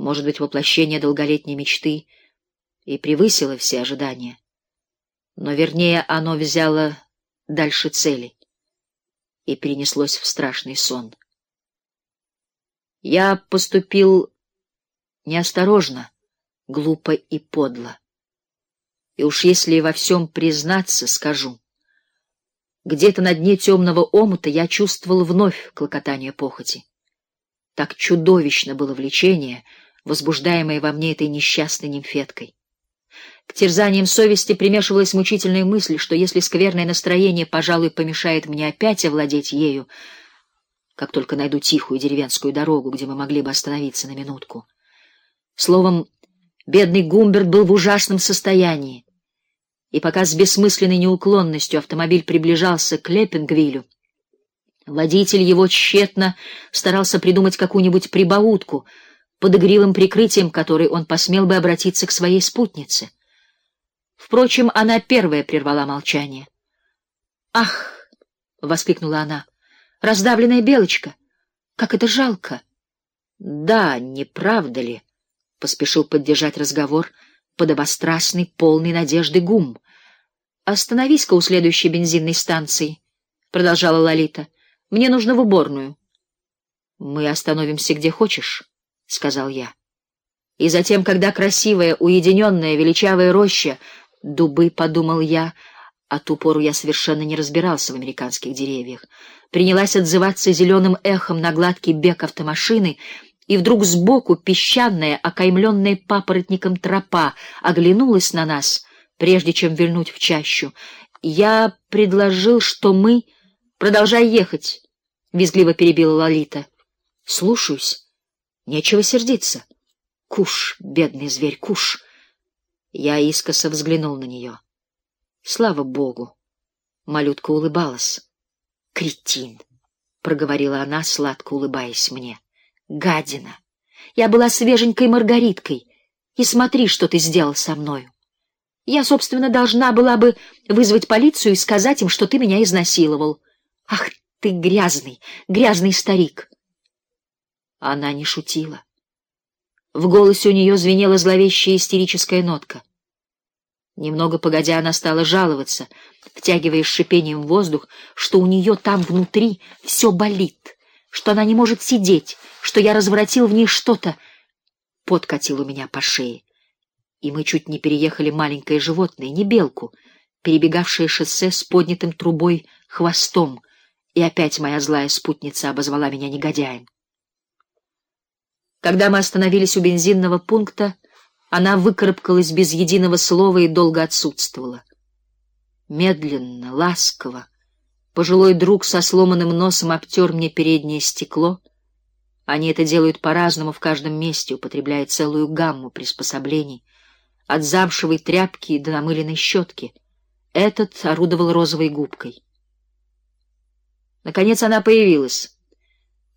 может быть, воплощение долголетней мечты и превысило все ожидания. Но вернее оно взяло дальше цели и перенеслось в страшный сон. Я поступил неосторожно, глупо и подло. И уж если во всем признаться, скажу. Где-то на дне темного омута я чувствовал вновь клокотание похоти. Так чудовищно было влечение, возбуждаемое во мне этой несчастной нимфеткой. К терзаниям совести примешивалась мучительная мысль, что если скверное настроение, пожалуй, помешает мне опять овладеть ею, как только найду тихую деревенскую дорогу, где мы могли бы остановиться на минутку. Словом, бедный Гумберт был в ужасном состоянии, и пока с бессмысленной неуклонностью автомобиль приближался к Леппингвилю, водитель его тщетно старался придумать какую-нибудь прибаутку, под игривым прикрытием которой он посмел бы обратиться к своей спутнице. Впрочем, она первая прервала молчание. «Ах!» — воскликнула она. «Раздавленная белочка! Как это жалко!» «Да, не правда ли?» — поспешил поддержать разговор подобострастный, полный надежды гум. «Остановись-ка у следующей бензинной станции», — продолжала Лолита. «Мне нужно в уборную». «Мы остановимся где хочешь», — сказал я. И затем, когда красивая, уединенная, величавая роща Дубы, подумал я, а ту пору я совершенно не разбирался в американских деревьях. Принялась отзываться зеленым эхом на гладкий бег автомашины, и вдруг сбоку песчаная, окаймленная папоротником тропа оглянулась на нас, прежде чем вильнуть в чащу. Я предложил, что мы... Продолжай ехать, — визгливо перебила Лолита. Слушаюсь. Нечего сердиться. Куш, бедный зверь, куш. Я искоса взглянул на нее. Слава богу! Малютка улыбалась. Кретин! — проговорила она, сладко улыбаясь мне. Гадина! Я была свеженькой Маргариткой, и смотри, что ты сделал со мною. Я, собственно, должна была бы вызвать полицию и сказать им, что ты меня изнасиловал. Ах ты грязный, грязный старик! Она не шутила. В голосе у нее звенела зловещая истерическая нотка. Немного погодя, она стала жаловаться, втягивая шипением воздух, что у нее там внутри все болит, что она не может сидеть, что я разворотил в ней что-то. Подкатил у меня по шее, и мы чуть не переехали маленькое животное, не белку, перебегавшее шоссе с поднятым трубой хвостом, и опять моя злая спутница обозвала меня негодяем. Когда мы остановились у бензинного пункта, она выкарабкалась без единого слова и долго отсутствовала. Медленно, ласково, пожилой друг со сломанным носом обтер мне переднее стекло. Они это делают по-разному в каждом месте, употребляя целую гамму приспособлений, от замшевой тряпки до намыленной щетки. Этот орудовал розовой губкой. Наконец она появилась.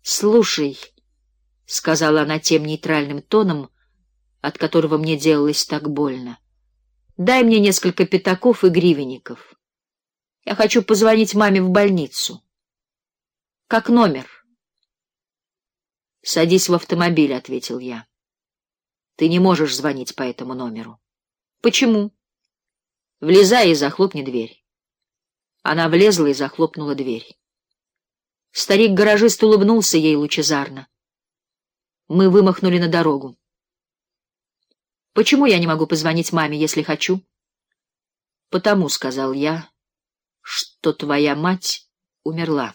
«Слушай», — сказала она тем нейтральным тоном, от которого мне делалось так больно. «Дай мне несколько пятаков и гривенников. Я хочу позвонить маме в больницу. Как номер?» «Садись в автомобиль», — ответил я. «Ты не можешь звонить по этому номеру». «Почему?» «Влезай и захлопни дверь». Она влезла и захлопнула дверь. Старик-гаражист улыбнулся ей лучезарно. Мы вымахнули на дорогу. Почему я не могу позвонить маме, если хочу? Потому, — сказал я, — что твоя мать умерла.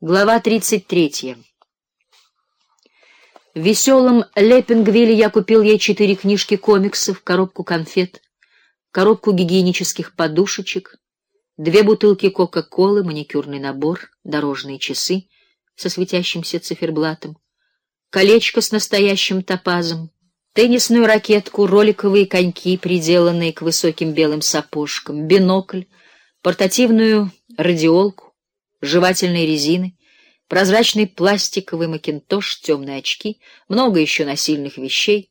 Глава тридцать третья. В веселом Леппингвилле я купил ей четыре книжки комиксов, коробку конфет, коробку гигиенических подушечек, две бутылки Кока-Колы, маникюрный набор, дорожные часы со светящимся циферблатом, колечко с настоящим топазом, теннисную ракетку, роликовые коньки, приделанные к высоким белым сапожкам, бинокль, портативную радиолку, жевательные резины, прозрачный пластиковый макинтош, темные очки, много еще насильных вещей,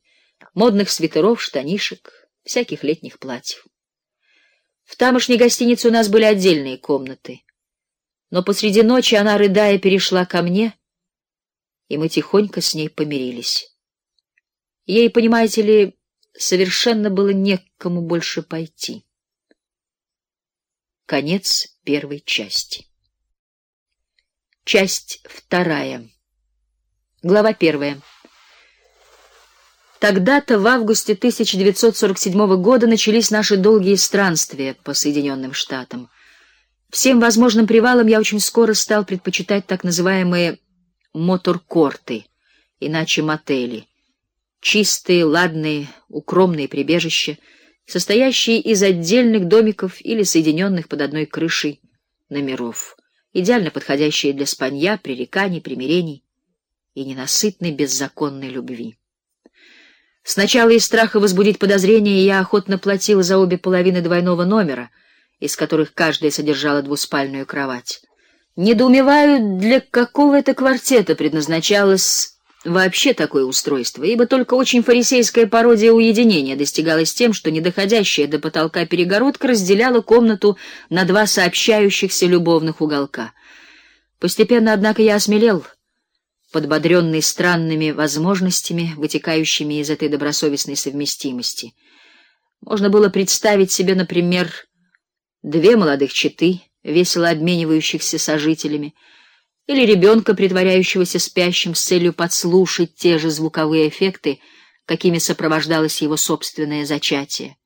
модных свитеров, штанишек, всяких летних платьев. В тамошней гостинице у нас были отдельные комнаты. Но посреди ночи она, рыдая, перешла ко мне, и мы тихонько с ней помирились. Ей, понимаете ли, совершенно было некому больше пойти. Конец первой части. Часть вторая. Глава первая. Тогда-то в августе 1947 года начались наши долгие странствия по Соединенным Штатам. Всем возможным привалам я очень скоро стал предпочитать так называемые моторкорты, иначе мотели. Чистые, ладные, укромные прибежища, состоящие из отдельных домиков или соединенных под одной крышей номеров, идеально подходящие для спанья, пререканий, примирений и ненасытной беззаконной любви. Сначала из страха возбудить подозрения я охотно платил за обе половины двойного номера, из которых каждая содержала двуспальную кровать. Недоумеваю, для какого это квартета предназначалось вообще такое устройство, ибо только очень фарисейская пародия уединения достигалась тем, что недоходящая до потолка перегородка разделяла комнату на два сообщающихся любовных уголка. Постепенно, однако, я осмелел, подбодренный странными возможностями, вытекающими из этой добросовестной совместимости. Можно было представить себе, например, две молодых четы, весело обменивающихся сожителями, или ребенка, притворяющегося спящим с целью подслушать те же звуковые эффекты, какими сопровождалось его собственное зачатие.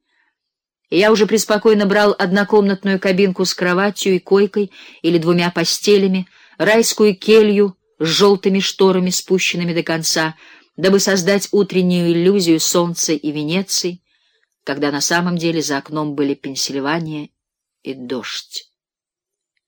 Я уже преспокойно брал однокомнатную кабинку с кроватью и койкой или двумя постелями, райскую келью с желтыми шторами, спущенными до конца, дабы создать утреннюю иллюзию солнца и Венеции, когда на самом деле за окном были Пенсильвания и дождь.